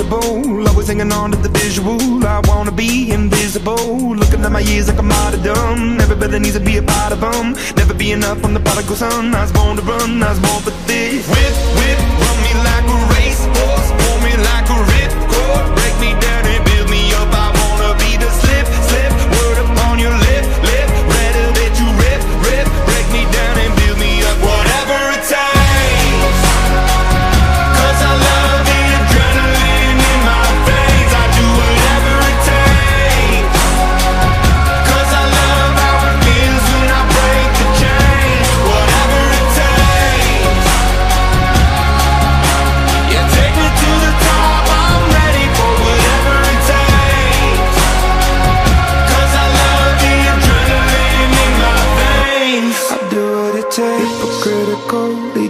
miserable. Always hanging on to the visual. I wanna be invisible. Looking at my years like I'm out of dumb. Everybody needs to be a part of them. Never be enough on the prodigal son. I was born to run, I was born for this. Whip, whip, run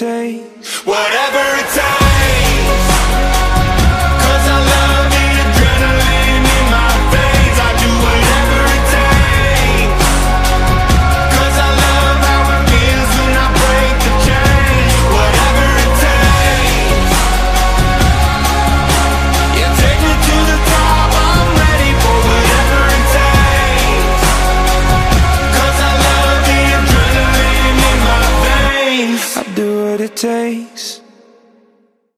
takes. Whatever it takes. Takes.